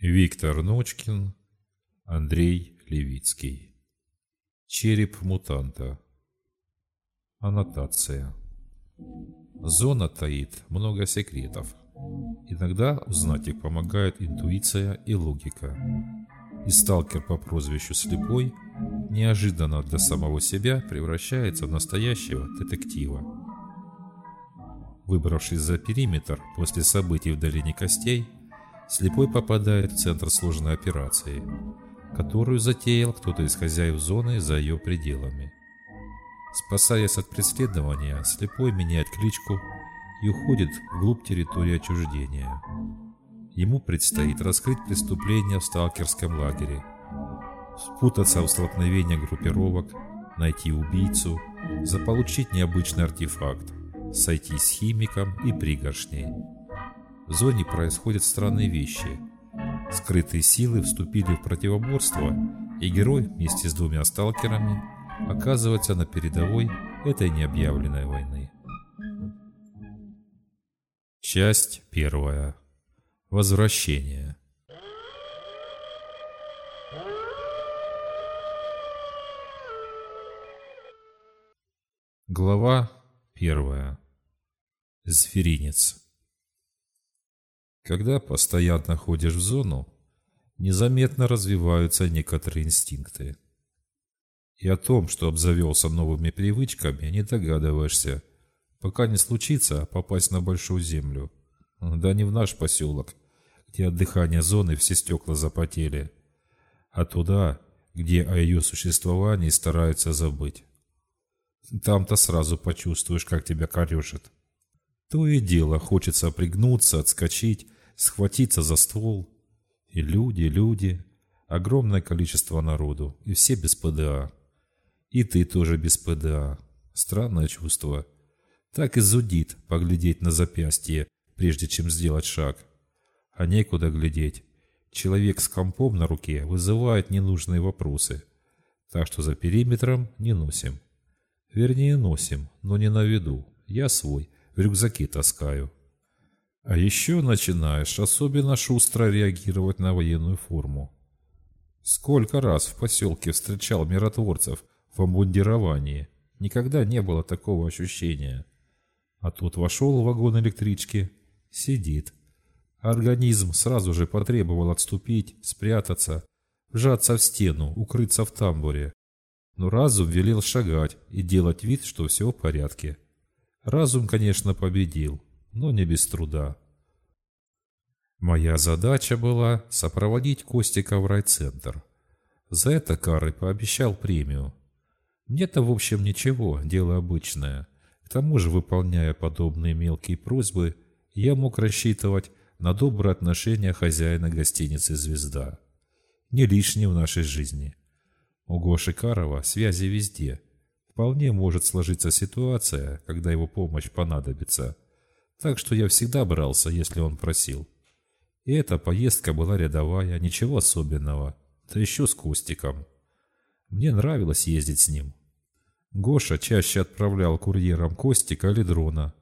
Виктор Ночкин, Андрей Левицкий. Череп мутанта. Аннотация. Зона таит много секретов. Иногда узнать их помогают интуиция и логика. И сталкер по прозвищу Слепой неожиданно для самого себя превращается в настоящего детектива. Выбравшись за периметр после событий в долине костей, Слепой попадает в центр сложной операции, которую затеял кто-то из хозяев зоны за ее пределами. Спасаясь от преследования, Слепой меняет кличку и уходит вглубь территории отчуждения. Ему предстоит раскрыть преступление в сталкерском лагере, спутаться в столкновении группировок, найти убийцу, заполучить необычный артефакт, сойти с химиком и пригоршней. В зоне происходят странные вещи. Скрытые силы вступили в противоборство, и герой вместе с двумя сталкерами оказывается на передовой этой необъявленной войны. Часть первая. Возвращение. Глава первая. Зверинец. Когда постоянно ходишь в зону, незаметно развиваются некоторые инстинкты. И о том, что обзавелся новыми привычками, не догадываешься, пока не случится попасть на большую землю. Да не в наш поселок, где от дыхания зоны все стекла запотели, а туда, где о ее существовании стараются забыть. Там-то сразу почувствуешь, как тебя корешит. То и дело хочется пригнуться, отскочить, схватиться за ствол. И люди, люди, огромное количество народу, и все без ПДА. И ты тоже без ПДА. Странное чувство. Так и зудит поглядеть на запястье, прежде чем сделать шаг. А некуда глядеть. Человек с компом на руке вызывает ненужные вопросы. Так что за периметром не носим. Вернее, носим, но не на виду. Я свой, в рюкзаке таскаю. А еще начинаешь особенно шустро реагировать на военную форму. Сколько раз в поселке встречал миротворцев в обмундировании. Никогда не было такого ощущения. А тут вошел в вагон электрички, сидит. Организм сразу же потребовал отступить, спрятаться, вжаться в стену, укрыться в тамбуре. Но разум велел шагать и делать вид, что все в порядке. Разум, конечно, победил но не без труда. Моя задача была сопроводить Костика в райцентр. За это Карый пообещал премию. Мне-то, в общем, ничего, дело обычное. К тому же, выполняя подобные мелкие просьбы, я мог рассчитывать на доброе отношение хозяина гостиницы «Звезда». Не лишнее в нашей жизни. У Гоши Карова связи везде. Вполне может сложиться ситуация, когда его помощь понадобится – так что я всегда брался, если он просил. И эта поездка была рядовая, ничего особенного. Да еще с Костиком. Мне нравилось ездить с ним. Гоша чаще отправлял курьером Костика или дрона.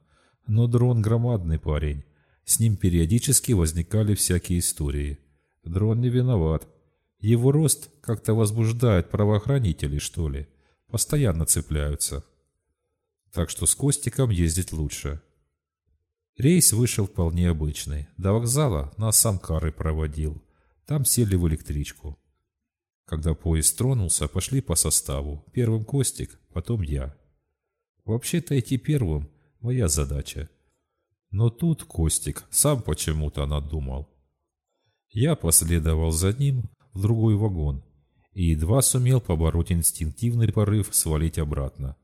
Но дрон громадный парень. С ним периодически возникали всякие истории. Дрон не виноват. Его рост как-то возбуждает правоохранителей, что ли. Постоянно цепляются. Так что с Костиком ездить лучше. Рейс вышел вполне обычный. До вокзала нас сам Кары проводил. Там сели в электричку. Когда поезд тронулся, пошли по составу. Первым Костик, потом я. Вообще-то идти первым – моя задача. Но тут Костик сам почему-то надумал. Я последовал за ним в другой вагон и едва сумел побороть инстинктивный порыв свалить обратно.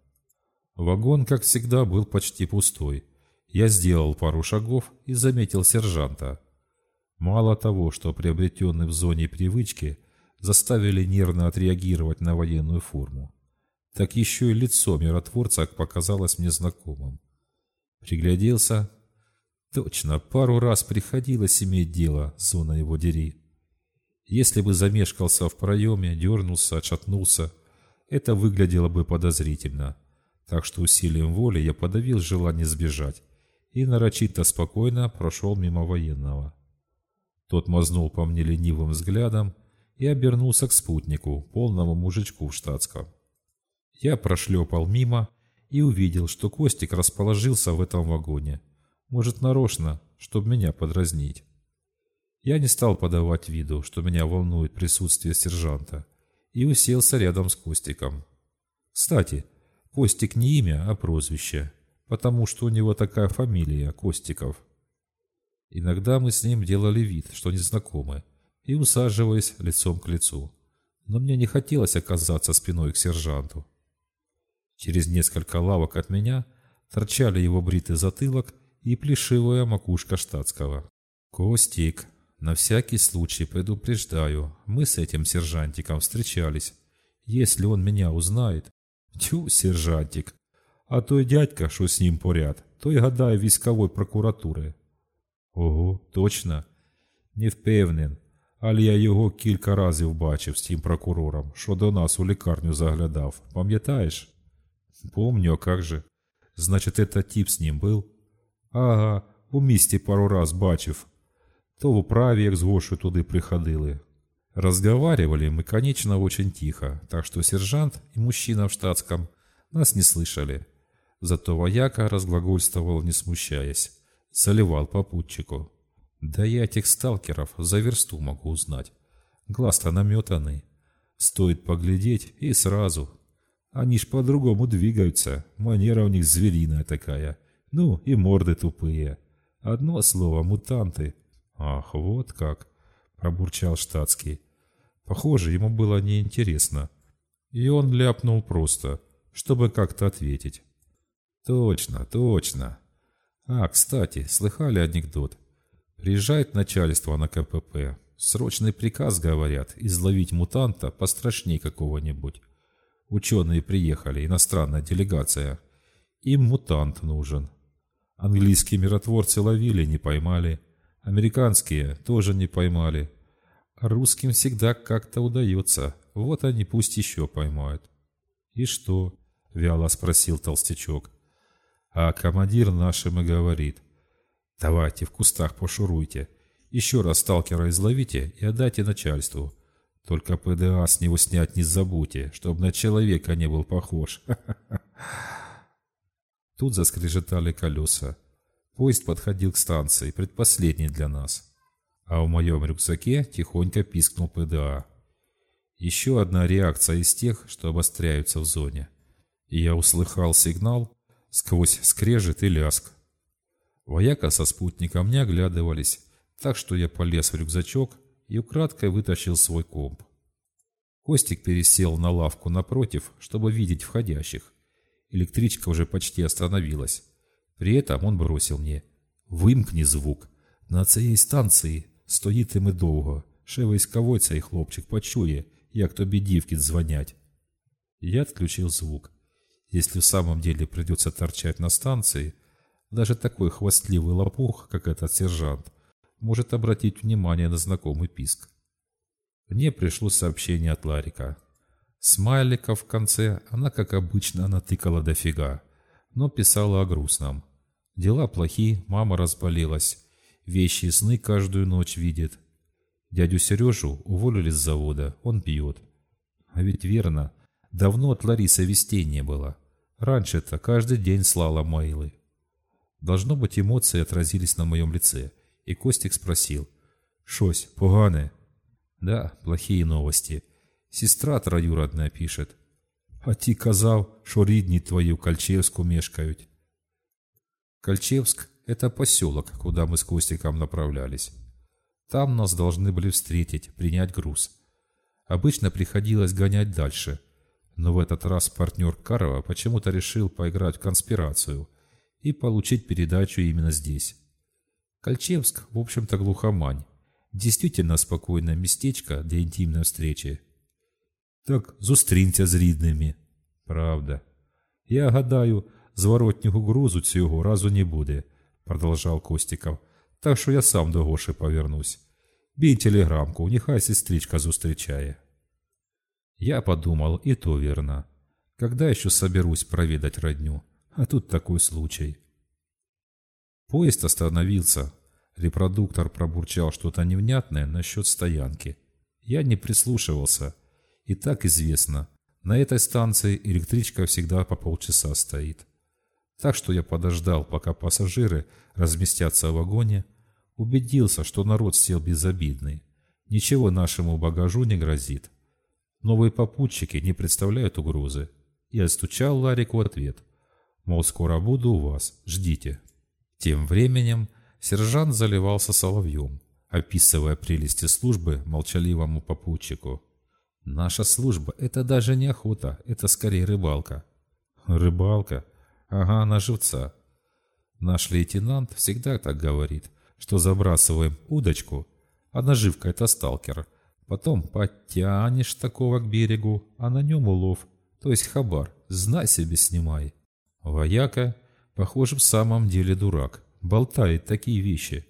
Вагон, как всегда, был почти пустой – я сделал пару шагов и заметил сержанта. Мало того, что приобретенные в зоне привычки заставили нервно отреагировать на военную форму, так еще и лицо миротворца показалось мне знакомым. Пригляделся. Точно, пару раз приходилось иметь дело с зоной его дери. Если бы замешкался в проеме, дернулся, отшатнулся, это выглядело бы подозрительно. Так что усилием воли я подавил желание сбежать и нарочито спокойно прошел мимо военного. Тот мазнул по мне ленивым взглядом и обернулся к спутнику, полному мужичку в штатском. Я прошлепал мимо и увидел, что Костик расположился в этом вагоне. Может, нарочно, чтобы меня подразнить. Я не стал подавать виду, что меня волнует присутствие сержанта, и уселся рядом с Костиком. Кстати, Костик не имя, а прозвище, потому что у него такая фамилия Костиков. Иногда мы с ним делали вид, что не знакомы, и усаживаясь лицом к лицу. Но мне не хотелось оказаться спиной к сержанту. Через несколько лавок от меня торчали его бритый затылок и плешивая макушка штатского. «Костик, на всякий случай предупреждаю, мы с этим сержантиком встречались. Если он меня узнает...» «Тю, сержантик, а той дядька, що з ним поряд, той гадає військової прокуратури». «Ого, точно? Не впевнен, але я його кілька разів бачив з тим прокурором, що до нас у лікарню заглядав. Пам'ятаєш?» «Помню, а как же? Значит, это тип с ним был?» Ага, у місті пару раз бачив. То в управе, як з Гошою туди приходили. Разговаривали мы, конечно, очень тихо, так что сержант и мужчина в штатском нас не слышали. Зато вояка разглагольствовал, не смущаясь. Заливал попутчику. Да я этих сталкеров за версту могу узнать. Глаз-то наметанный. Стоит поглядеть и сразу. Они ж по-другому двигаются. Манера у них звериная такая. Ну, и морды тупые. Одно слово — мутанты. Ах, вот как, пробурчал штатский. Похоже, ему было неинтересно. И он ляпнул просто, чтобы как-то ответить. Точно, точно. А, кстати, слыхали анекдот? Приезжает начальство на КПП. Срочный приказ, говорят, изловить мутанта пострашней какого-нибудь. Ученые приехали, иностранная делегация. Им мутант нужен. Английские миротворцы ловили, не поймали. Американские тоже не поймали. Русским всегда как-то удается. Вот они пусть еще поймают. «И что?» — вяло спросил толстячок. А командир нашим и говорит. «Давайте в кустах пошуруйте. Еще раз сталкера изловите и отдайте начальству. Только ПДА с него снять не забудьте, чтобы на человека не был похож. Тут заскрежетали колеса. Поезд подходил к станции, предпоследний для нас. А в моем рюкзаке тихонько пискнул ПДА. Еще одна реакция из тех, что обостряются в зоне. И я услыхал сигнал сквозь скрежет и ляск. Вояка со спутником не оглядывались, так что я полез в рюкзачок и украдкой вытащил свой комп. Костик пересел на лавку напротив, чтобы видеть входящих. Электричка уже почти остановилась. При этом он бросил мне «Вимкни звук. На цій станції стоїтиме довго. Ще військовой цей хлопчик почує, як тобі дівки дзвонять». Я отключил звук. Если в самом деле придется торчать на станции, даже такой хвастливый лопух, как этот сержант, может обратить внимание на знакомый писк. Мне пришло сообщение от Ларика. Смайликов в конце она, как обычно, натыкала дофига, но писала о грустном. Дела плохи, мама разболелась, вещи и сны каждую ночь видит. Дядю Сережу уволили с завода, он пьет. А ведь верно, давно от Ларисы вестей не было. Раньше-то каждый день слала мейлы. Должно быть, эмоции отразились на моем лице, и Костик спросил. «Шось, погане?» «Да, плохие новости». Сестра троюродная пишет А ті казав, що рідні твої в Кольчевску мешкают. Кольчевск – это поселок, куда мы с Костиком направлялись. Там нас должны были встретить, принять груз. Обычно приходилось гонять дальше, но в этот раз партнер Карова почему-то решил поиграть в конспирацию и получить передачу именно здесь. Кольчевск, в общем-то, глухомань. Действительно спокойное местечко для интимной встречи – так зустрінься з рідними. Правда. Я гадаю, зворотнього грузу цього разу не буде, продолжал Костиков. Так що я сам до Гоши повернусь. Бей телеграмку, нехай сестричка зустрічає. Я подумал, и то верно. Когда еще соберусь проведать родню? А тут такой случай. Поезд остановился. Репродуктор пробурчал что-то невнятное насчет стоянки. Я не прислушивался. И так известно, на этой станции электричка всегда по полчаса стоит. Так что я подождал, пока пассажиры разместятся в вагоне, убедился, что народ сел безобидный. Ничего нашему багажу не грозит. Новые попутчики не представляют угрозы. И отстучал Ларику ответ. Мол, скоро буду у вас, ждите. Тем временем сержант заливался соловьем, описывая прелести службы молчаливому попутчику. Наша служба – это даже не охота, это скорее рыбалка. Рыбалка? Ага, на живца. Наш лейтенант всегда так говорит, что забрасываем удочку, а наживка – это сталкер. Потом подтянешь такого к берегу, а на нем улов, то есть хабар, знай себе снимай. Вояка, похоже, в самом деле дурак, болтает такие вещи.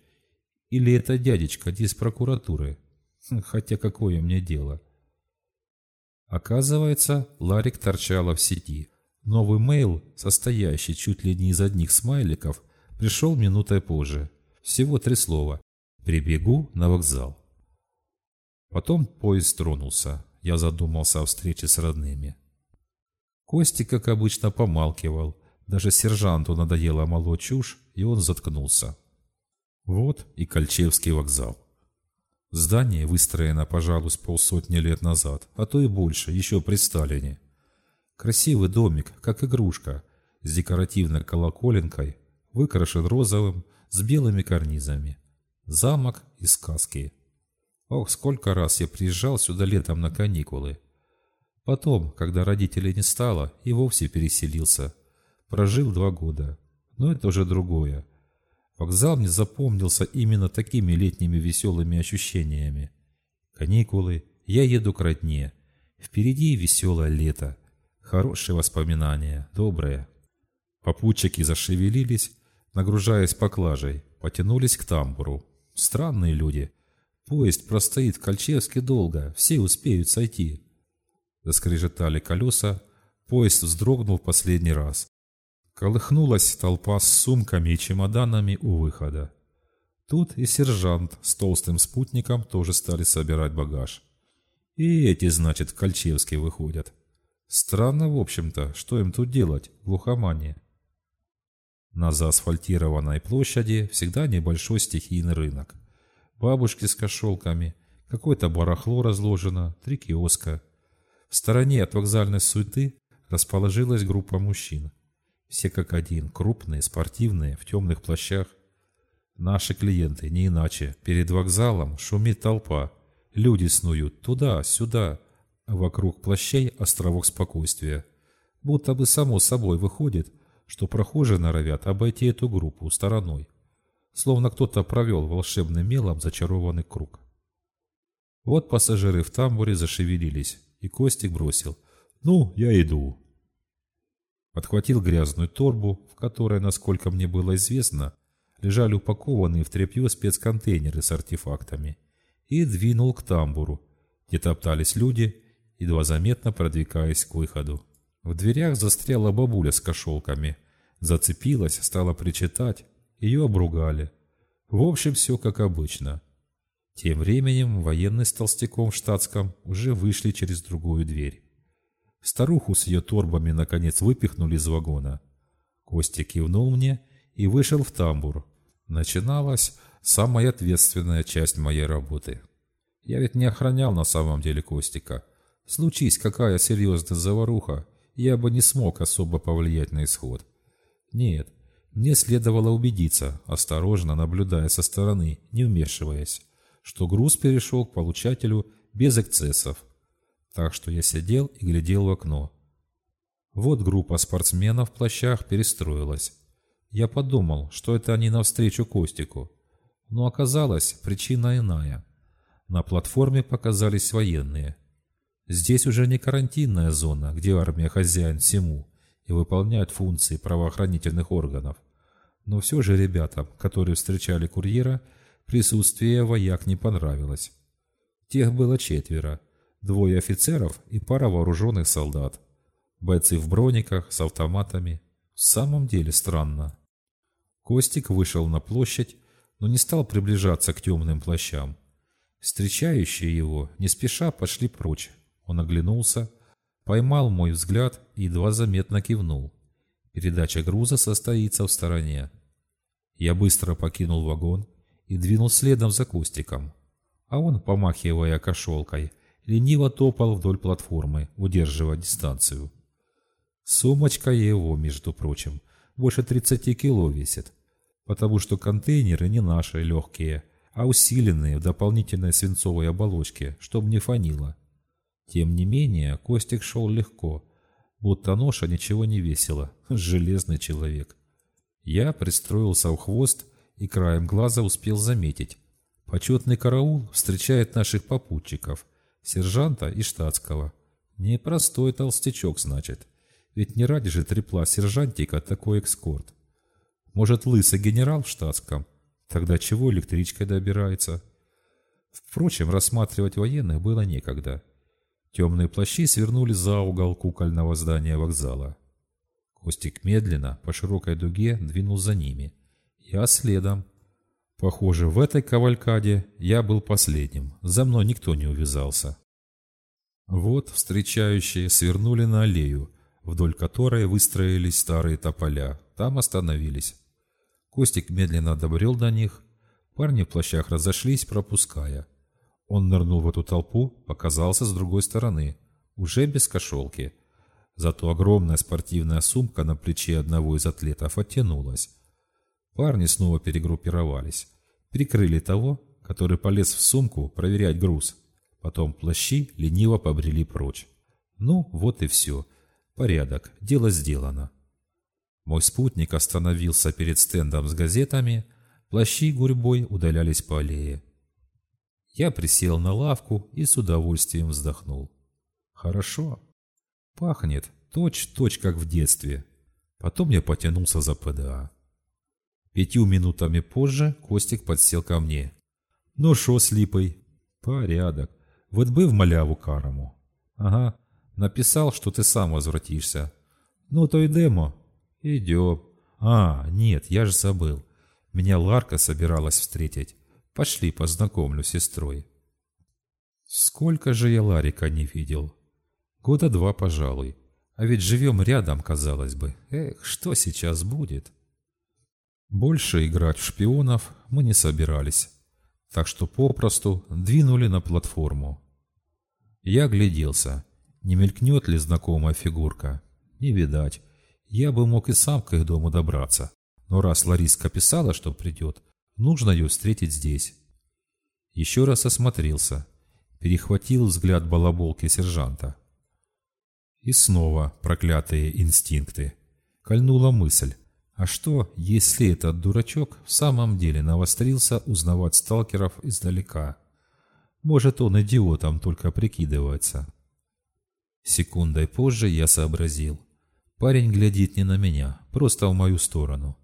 Или это дядечка из прокуратуры? Хотя какое мне дело? Оказывается, Ларик торчала в сети. Новый мейл, состоящий чуть ли не из одних смайликов, пришел минутой позже. Всего три слова. «Прибегу на вокзал». Потом поезд тронулся. Я задумался о встрече с родными. Костик, как обычно, помалкивал. Даже сержанту надоело молоть чушь, и он заткнулся. Вот и Кольчевский вокзал. Здание выстроено, пожалуй, полсотни лет назад, а то и больше, еще при Сталине. Красивый домик, как игрушка, с декоративной колоколенкой, выкрашен розовым, с белыми карнизами. Замок из сказки. Ох, сколько раз я приезжал сюда летом на каникулы. Потом, когда родителей не стало, и вовсе переселился. Прожил два года. Но это уже другое. Вокзал мне запомнился именно такими летними веселыми ощущениями. Каникулы, я еду к родне. Впереди веселое лето. Хорошие воспоминания, добрые. Попутчики зашевелились, нагружаясь поклажей, потянулись к тамбуру. Странные люди. Поезд простоит в Кольчевске долго, все успеют сойти. Заскрежетали колеса, поезд вздрогнул в последний раз. Колыхнулась толпа с сумками и чемоданами у выхода. Тут и сержант с толстым спутником тоже стали собирать багаж. И эти, значит, в Кольчевске выходят. Странно, в общем-то, что им тут делать, в глухомане. На заасфальтированной площади всегда небольшой стихийный рынок. Бабушки с кошелками, какое-то барахло разложено, три киоска. В стороне от вокзальной суеты расположилась группа мужчин. Все как один, крупные, спортивные, в темных плащах. Наши клиенты, не иначе. Перед вокзалом шумит толпа. Люди снуют туда, сюда. А вокруг плащей островок спокойствия. Будто бы само собой выходит, что прохожие норовят обойти эту группу стороной. Словно кто-то провел волшебным мелом зачарованный круг. Вот пассажиры в тамбуре зашевелились, и Костик бросил. «Ну, я иду» подхватил грязную торбу, в которой, насколько мне было известно, лежали упакованные в тряпье спецконтейнеры с артефактами, и двинул к тамбуру, где топтались люди, едва заметно продвигаясь к выходу. В дверях застряла бабуля с кошелками. Зацепилась, стала причитать, ее обругали. В общем, все как обычно. Тем временем военный с толстяком в штатском уже вышли через другую дверь. Старуху с ее торбами наконец выпихнули из вагона. Костя кивнул мне и вышел в тамбур. Начиналась самая ответственная часть моей работы. Я ведь не охранял на самом деле Костика. Случись какая серьезная заваруха, я бы не смог особо повлиять на исход. Нет, мне следовало убедиться, осторожно наблюдая со стороны, не вмешиваясь, что груз перешел к получателю без эксцессов, так что я сидел и глядел в окно. Вот группа спортсменов в плащах перестроилась. Я подумал, что это они навстречу Костику. Но оказалось, причина иная. На платформе показались военные. Здесь уже не карантинная зона, где армия хозяин всему и выполняет функции правоохранительных органов. Но все же ребятам, которые встречали курьера, присутствие вояк не понравилось. Тех было четверо – Двое офицеров и пара вооруженных солдат. Бойцы в брониках, с автоматами. В самом деле странно. Костик вышел на площадь, но не стал приближаться к темным плащам. Встречающие его не спеша пошли прочь. Он оглянулся, поймал мой взгляд и едва заметно кивнул. Передача груза состоится в стороне. Я быстро покинул вагон и двинул следом за Костиком. А он, помахивая кошелкой, лениво топал вдоль платформы, удерживая дистанцию. Сумочка его, между прочим, больше 30 кило весит, потому что контейнеры не наши легкие, а усиленные в дополнительной свинцовой оболочке, чтобы не фанило. Тем не менее, Костик шел легко, будто ноша ничего не весила, железный человек. Я пристроился у хвост и краем глаза успел заметить. Почетный караул встречает наших попутчиков, сержанта и штатского. Непростой толстячок, значит. Ведь не ради же трепла сержантика такой экскорт. Может, лысый генерал в штатском? Тогда чего электричкой добирается? Впрочем, рассматривать военных было некогда. Темные плащи свернули за угол кукольного здания вокзала. Костик медленно, по широкой дуге, двинул за ними. Я следом. Похоже, в этой кавалькаде я был последним. За мной никто не увязался. Вот встречающие свернули на аллею, вдоль которой выстроились старые тополя. Там остановились. Костик медленно добрел до них. Парни в плащах разошлись, пропуская. Он нырнул в эту толпу, показался с другой стороны, уже без кошелки. Зато огромная спортивная сумка на плече одного из атлетов оттянулась. Парни снова перегруппировались. Прикрыли того, который полез в сумку проверять груз. Потом плащи лениво побрели прочь. Ну, вот и все. Порядок, дело сделано. Мой спутник остановился перед стендом с газетами, плащи гурьбой удалялись по аллее. Я присел на лавку и с удовольствием вздохнул. Хорошо. Пахнет точь-точь, как в детстве. Потом я потянулся за ПДА. Пятью минутами позже Костик подсел ко мне. «Ну шо с липой?» «Порядок. Вот бы в маляву карому». «Ага. Написал, что ты сам возвратишься. Ну, то идемо. Идем. А, нет, я же забыл. Меня Ларка собиралась встретить. Пошли, познакомлю с сестрой. Сколько же я Ларика не видел? Года два, пожалуй. А ведь живем рядом, казалось бы. Эх, что сейчас будет? Больше играть в шпионов мы не собирались. Так что попросту двинули на платформу. Я гляделся. Не мелькнет ли знакомая фигурка? Не видать. Я бы мог и сам к их дому добраться. Но раз Лариска писала, что придет, нужно ее встретить здесь. Еще раз осмотрелся. Перехватил взгляд балаболки сержанта. И снова проклятые инстинкты. Кольнула мысль. А что, если этот дурачок в самом деле навострился узнавать сталкеров издалека? Может, он идиотом только прикидывается. Секундой позже я сообразил. Парень глядит не на меня, просто в мою сторону.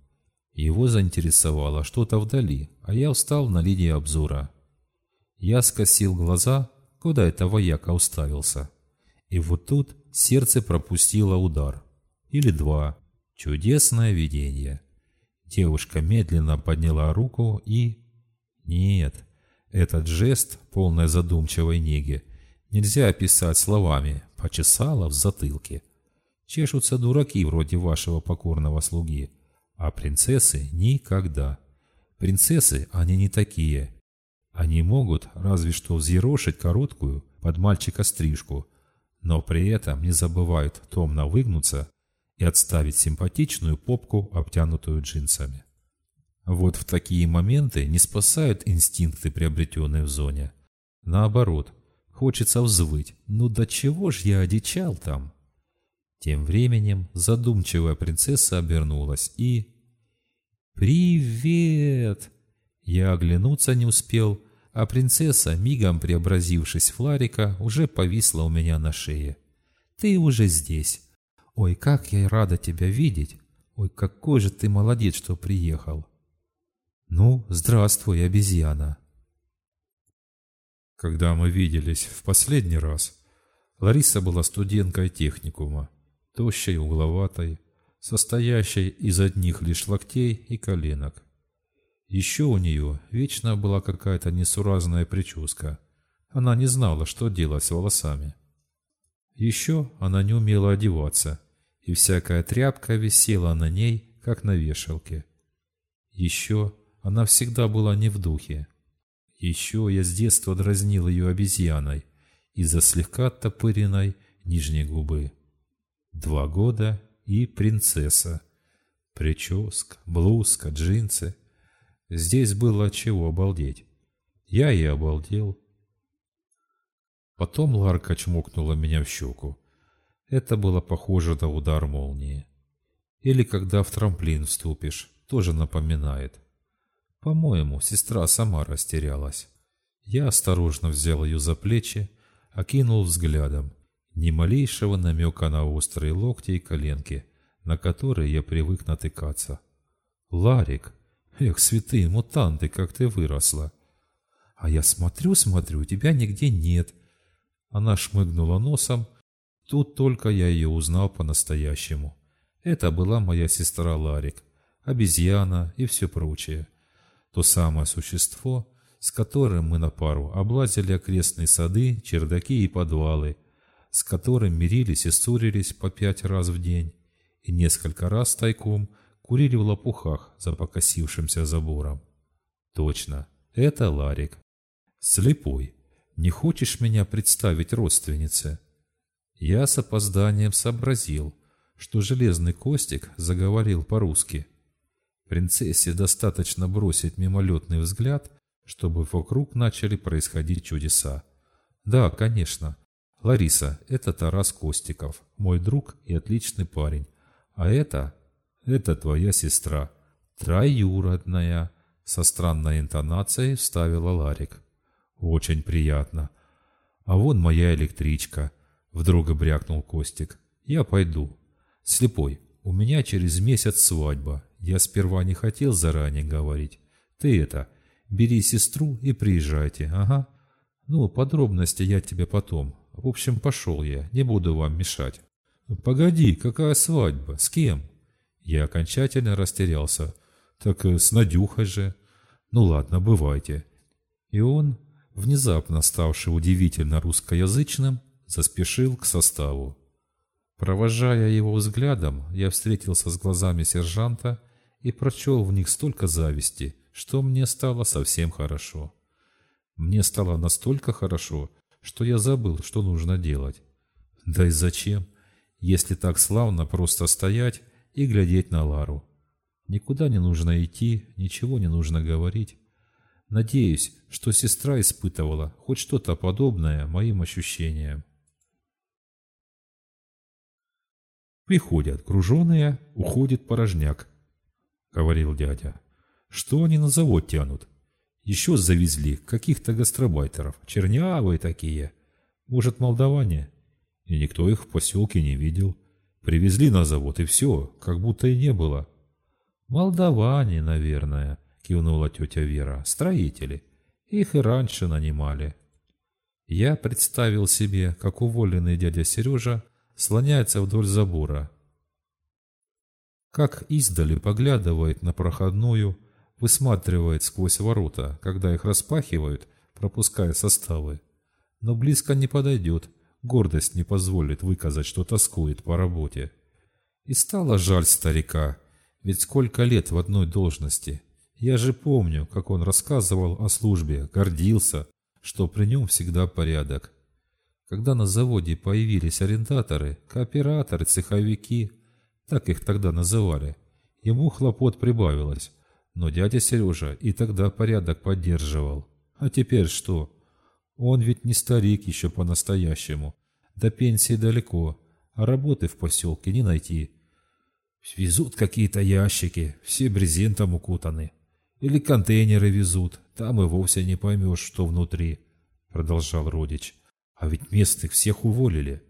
Его заинтересовало что-то вдали, а я встал на линии обзора. Я скосил глаза, куда это вояка уставился. И вот тут сердце пропустило удар. Или два. Чудесное видение. Девушка медленно подняла руку и... Нет, этот жест, полной задумчивой неги, нельзя описать словами, почесала в затылке. Чешутся дураки вроде вашего покорного слуги, а принцессы никогда. Принцессы, они не такие. Они могут разве что взъерошить короткую под мальчика стрижку, но при этом не забывают томно выгнуться и отставить симпатичную попку, обтянутую джинсами. Вот в такие моменты не спасают инстинкты, приобретенные в зоне. Наоборот, Хочется взвыть. Ну до чего ж я одичал там? Тем временем задумчивая принцесса обернулась и... «Привет!» Я оглянуться не успел, а принцесса, мигом преобразившись в Ларика, уже повисла у меня на шее. «Ты уже здесь. Ой, как я рада тебя видеть! Ой, какой же ты молодец, что приехал!» «Ну, здравствуй, обезьяна!» Когда мы виделись в последний раз, Лариса была студенткой техникума, тощей, угловатой, состоящей из одних лишь локтей и коленок. Еще у нее вечно была какая-то несуразная прическа. Она не знала, что делать с волосами. Еще она не умела одеваться, и всякая тряпка висела на ней, как на вешалке. Еще она всегда была не в духе. Еще я с детства дразнил ее обезьяной из-за слегка оттопыренной нижней губы. Два года и принцесса. Прическа, блузка, джинсы. Здесь было чего обалдеть. Я и обалдел. Потом Ларка чмокнула меня в щеку. Это было похоже на удар молнии. Или когда в трамплин вступишь, тоже напоминает. По-моему, сестра сама растерялась. Я осторожно взял ее за плечи, окинул взглядом. Ни малейшего намека на острые локти и коленки, на которые я привык натыкаться. «Ларик! Эх, святые мутанты, как ты выросла!» «А я смотрю-смотрю, тебя нигде нет!» Она шмыгнула носом. Тут только я ее узнал по-настоящему. Это была моя сестра Ларик, обезьяна и все прочее. То самое существо, с которым мы на пару облазили окрестные сады, чердаки и подвалы, с которым мирились и ссорились по пять раз в день, и несколько раз тайком курили в лопухах за покосившимся забором. Точно, это Ларик. Слепой. Не хочешь меня представить родственнице? Я с опозданием сообразил, что железный Костик заговорил по-русски. Принцессе достаточно бросить мимолетный взгляд, чтобы вокруг начали происходить чудеса. Да, конечно. Лариса, это Тарас Костиков, мой друг и отличный парень. А это... это твоя сестра. Троюродная. Со странной интонацией вставила Ларик. Очень приятно. А вон моя электричка. Вдруг брякнул Костик. Я пойду. Слепой, у меня через месяц свадьба. Я сперва не хотел заранее говорить. Ты это, бери сестру и приезжайте, ага. Ну, подробности я тебе потом. В общем, пошел я, не буду вам мешать. Погоди, какая свадьба? С кем? Я окончательно растерялся. Так э, с Надюхой же. Ну ладно, бывайте. И он, внезапно ставший удивительно русскоязычным, заспешил к составу. Провожая его взглядом, я встретился с глазами сержанта и прочел в них столько зависти, что мне стало совсем хорошо. Мне стало настолько хорошо, что я забыл, что нужно делать. Да и зачем, если так славно просто стоять и глядеть на Лару. Никуда не нужно идти, ничего не нужно говорить. Надеюсь, что сестра испытывала хоть что-то подобное моим ощущениям. Приходят груженые, уходит порожняк, — говорил дядя. Что они на завод тянут? Еще завезли каких-то гастробайтеров, чернявые такие. Может, молдаване? И никто их в поселке не видел. Привезли на завод, и все, как будто и не было. Молдаване, наверное, кивнула тетя Вера. Строители. Их и раньше нанимали. Я представил себе, как уволенный дядя Сережа слоняется вдоль забора. Как издали поглядывает на проходную, высматривает сквозь ворота, когда их распахивают, пропуская составы. Но близко не подойдет, гордость не позволит выказать, что тоскует по работе. И стало жаль старика, ведь сколько лет в одной должности. Я же помню, как он рассказывал о службе, гордился, что при нем всегда порядок. Когда на заводе появились арендаторы, кооператоры, цеховики, так их тогда называли, ему хлопот прибавилось. Но дядя Сережа и тогда порядок поддерживал. А теперь что? Он ведь не старик еще по-настоящему. До пенсии далеко, а работы в поселке не найти. Везут какие-то ящики, все брезентом укутаны. Или контейнеры везут, там и вовсе не поймешь, что внутри, продолжал родич. А ведь местных всех уволили.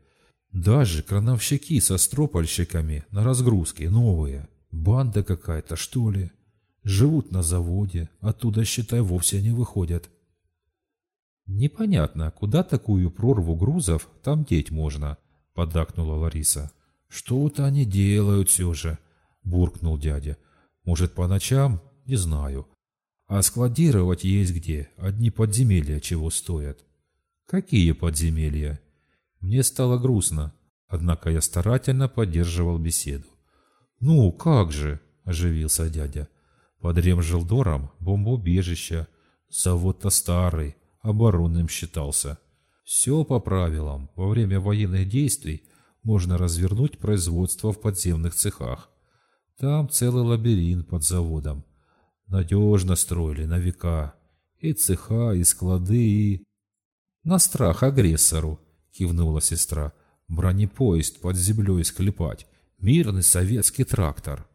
Даже крановщики со стропольщиками на разгрузке новые. Банда какая-то, что ли. Живут на заводе, оттуда, считай, вовсе не выходят. Непонятно, куда такую прорву грузов там деть можно, поддакнула Лариса. Что-то они делают все же, буркнул дядя. Может, по ночам? Не знаю. А складировать есть где, одни подземелья чего стоят. Какие подземелья? Мне стало грустно, однако я старательно поддерживал беседу. «Ну, как же!» – оживился дядя. «Под Ремжелдором бомбоубежище. Завод-то старый, оборонным считался. Все по правилам. Во время военных действий можно развернуть производство в подземных цехах. Там целый лабиринт под заводом. Надежно строили на века. И цеха, и склады, и... На страх агрессору, кивнула сестра. Бронепоезд под землей склепать. Мирный советский трактор.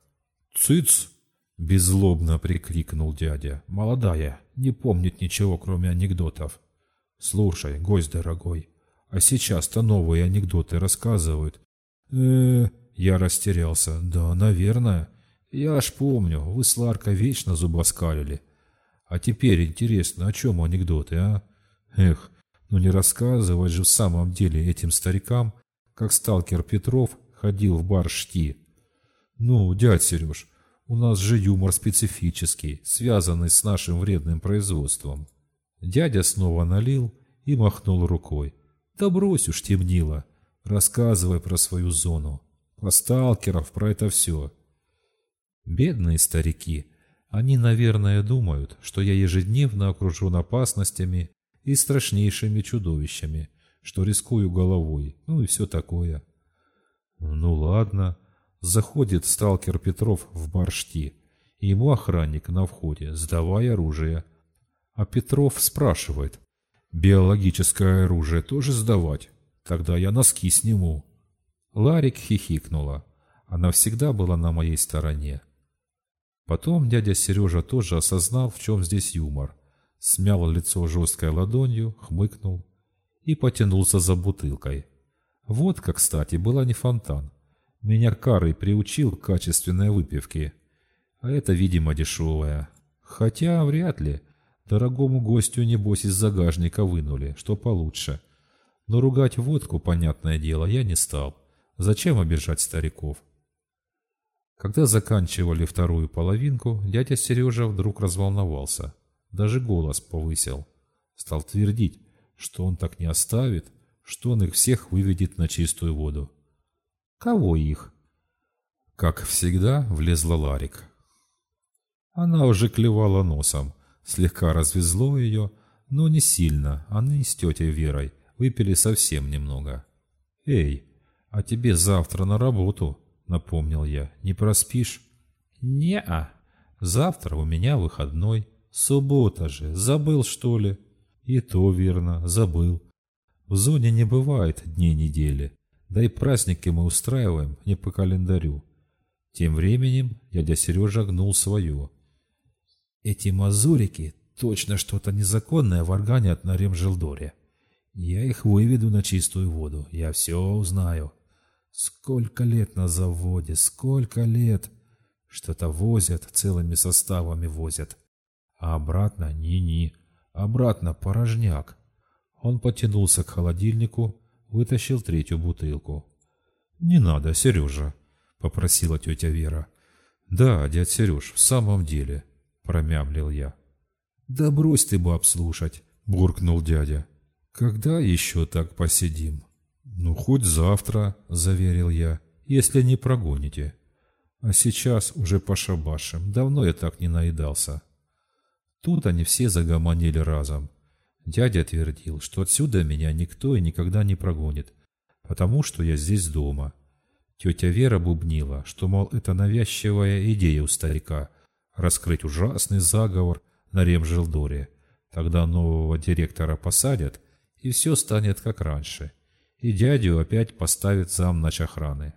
Цыц! Беззлобно прикрикнул дядя. Молодая, не помнит ничего, кроме анекдотов. Слушай, гость дорогой, а сейчас-то новые анекдоты рассказывают. э, -э я растерялся. Да, наверное. Я аж помню, вы с Ларкой вечно зубоскалили. А теперь интересно, о чем анекдоты, а? Эх, ну не рассказывать же в самом деле этим старикам, как сталкер Петров ходил в бар Шти. Ну, дядь Сереж, у нас же юмор специфический, связанный с нашим вредным производством. Дядя снова налил и махнул рукой. Да брось уж темнило. Рассказывай про свою зону. Про сталкеров, про это все. Бедные старики. Они, наверное, думают, что я ежедневно окружен опасностями и страшнейшими чудовищами, что рискую головой, ну и все такое. Ну ладно. Заходит сталкер Петров в баршти. Ему охранник на входе, сдавай оружие. А Петров спрашивает, биологическое оружие тоже сдавать? Тогда я носки сниму. Ларик хихикнула. Она всегда была на моей стороне. Потом дядя Сережа тоже осознал, в чем здесь юмор. Смял лицо жесткой ладонью, хмыкнул и потянулся за бутылкой. Водка, кстати, была не фонтан. Меня Карый приучил к качественной выпивке. А это, видимо, дешевая. Хотя, вряд ли. Дорогому гостю, небось, из загажника вынули, что получше. Но ругать водку, понятное дело, я не стал. Зачем обижать стариков? Когда заканчивали вторую половинку, дядя Сережа вдруг разволновался. Даже голос повысил. Стал твердить, что он так не оставит, что он их всех выведет на чистую воду. Кого их? Как всегда, влезла Ларик. Она уже клевала носом. Слегка развезло ее, но не сильно. Они с тетей Верой выпили совсем немного. «Эй, а тебе завтра на работу», — напомнил я. «Не проспишь?» «Не-а. Завтра у меня выходной. Суббота же. Забыл, что ли?» «И то верно. Забыл. В зоне не бывает дней недели. Да и праздники мы устраиваем не по календарю». Тем временем дядя Сережа гнул свое. «Эти мазурики точно что-то незаконное варганят на Ремжелдоре. Я их выведу на чистую воду. Я все узнаю». Сколько лет на заводе, сколько лет! Что-то возят, целыми составами возят. А обратно ни-ни, обратно порожняк. Он потянулся к холодильнику, вытащил третью бутылку. «Не надо, Сережа», — попросила тетя Вера. «Да, дядь Сереж, в самом деле», — промямлил я. «Да брось ты баб слушать», — буркнул дядя. «Когда еще так посидим?» «Ну, хоть завтра», — заверил я, — «если не прогоните. А сейчас уже пошабашим, давно я так не наедался». Тут они все загомонили разом. Дядя твердил, что отсюда меня никто и никогда не прогонит, потому что я здесь дома. Тетя Вера бубнила, что, мол, это навязчивая идея у старика — раскрыть ужасный заговор на Ремжилдоре. Тогда нового директора посадят, и все станет как раньше — и дядю опять поставит зам ночь охраны.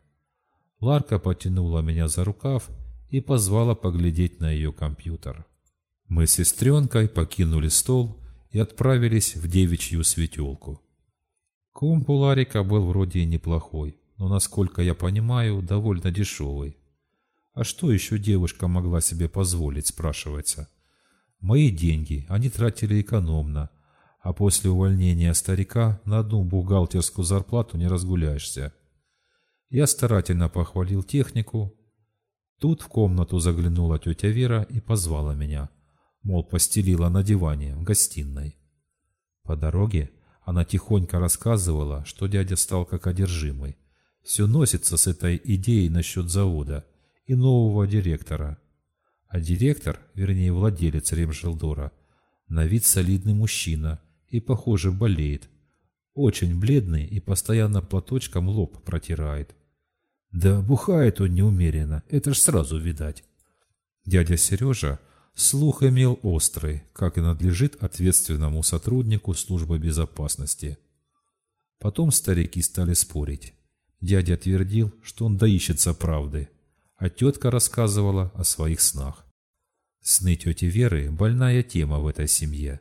Ларка потянула меня за рукав и позвала поглядеть на ее компьютер. Мы с сестренкой покинули стол и отправились в девичью светелку. Комп у Ларика был вроде и неплохой, но, насколько я понимаю, довольно дешевый. А что еще девушка могла себе позволить, спрашивается? Мои деньги они тратили экономно, а после увольнения старика на одну бухгалтерскую зарплату не разгуляешься. Я старательно похвалил технику. Тут в комнату заглянула тетя Вера и позвала меня. Мол, постелила на диване в гостиной. По дороге она тихонько рассказывала, что дядя стал как одержимый. Все носится с этой идеей насчет завода и нового директора. А директор, вернее владелец Ремшелдора, на вид солидный мужчина и, похоже, болеет. Очень бледный и постоянно платочком лоб протирает. Да бухает он неумеренно, это ж сразу видать. Дядя Сережа слух имел острый, как и надлежит ответственному сотруднику службы безопасности. Потом старики стали спорить. Дядя твердил, что он доищется правды, а тетка рассказывала о своих снах. Сны тети Веры – больная тема в этой семье.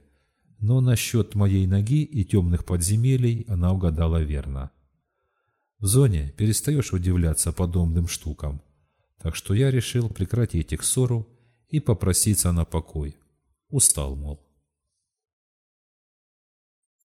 Но насчет моей ноги и темных подземелий она угадала верно. В зоне перестаешь удивляться подобным штукам, так что я решил прекратить их ссору и попроситься на покой. Устал, мол.